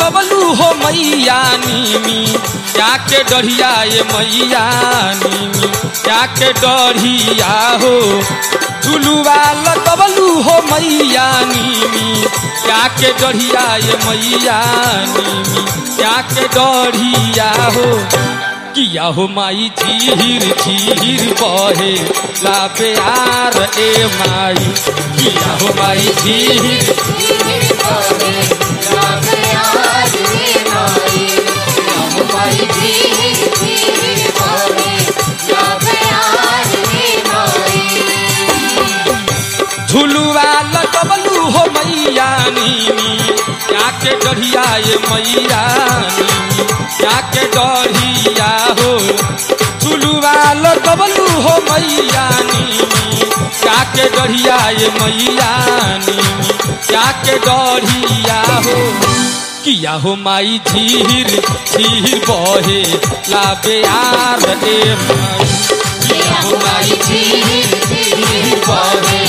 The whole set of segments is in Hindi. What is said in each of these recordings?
लगबलू हो मैया नीमी क्या के डढ़िया ये मैया नीमी क्या के डढ़िया हो। झुलुआ लगबलू हो मैया नीमी क्या के डढ़िया ये मैया नीमी क्या के डढ़िया हो। किया हो माई झीर झीर बहे, लाबे आर ए माई। किया हो माई झीर क्या के ये मैया क्या के डढ़िया हो लगबलू हो मैया क्या के डढ़िया ये मैया क्या के डढ़िया हो। किया हो माई झीर झीर बहे, लाबे आर किया हो माई झीर झीर बहे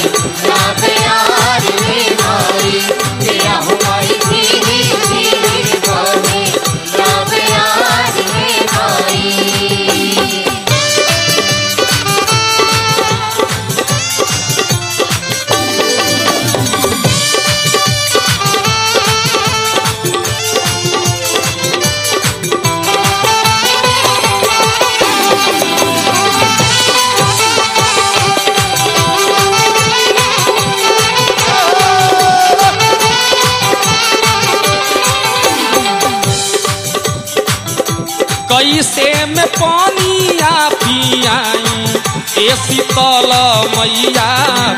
में पानिया पियाई ए शीतल मैया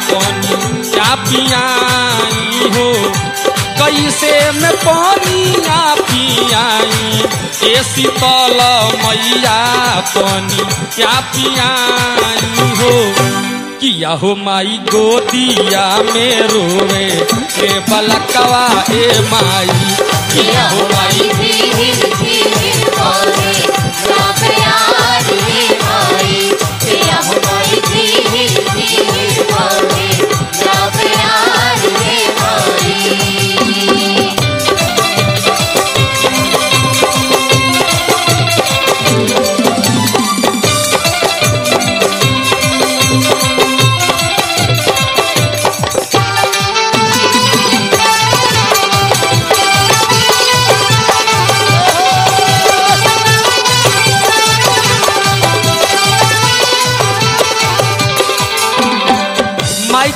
पानी क्या पियाई हो? कैसे में पानिया पियाई ए शीतल मैया पानी क्या पियाई हो? किया हो माई गोदिया में रोवे ए बलकवा ए माई। किया हो माई।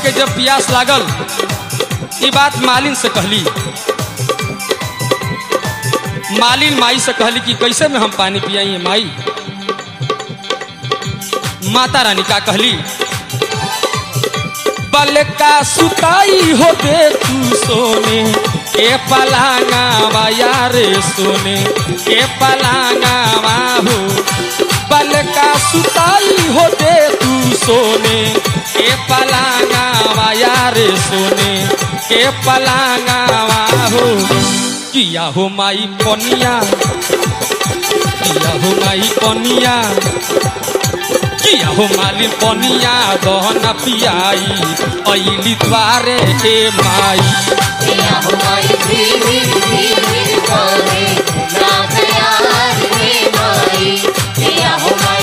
के जब प्यास लागल ये बात मालिन से कहली। मालिन माई से कहली कि कैसे में हम पानी पियाइए माई? माता रानी का कहली बल का सुताई हो दे तू सोने, के पलांगा यारे सोने, के पलांगा हो। बल का सुताई हो दे तू सोने, के पलांगा यारे सोने के पलांगा हो किया हो माई पनिया। किया हो माई पनिया। किया हो माली पनिया दहना पियाई अली द्वारे ए माई। बल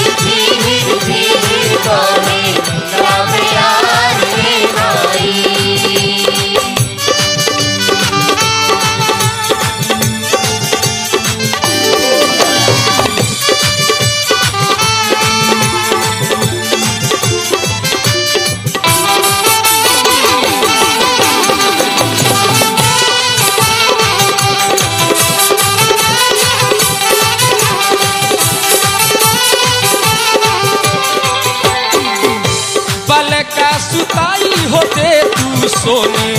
का सुताई होते तू सोने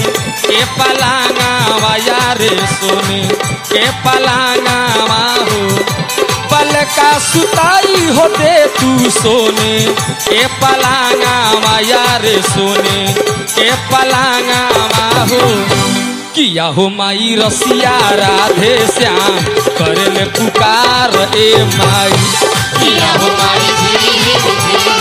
के पलांगा यारे सोने के पलांगा हो पल का सुताई होते तू सोने के पलांगा यारे सोने के पलांगा हो किया हो माई रसिया राधे श्याम करे में पुकार ए माई किया हो माई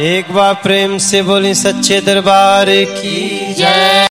एक बार प्रेम से बोली सच्चे दरबार की जय।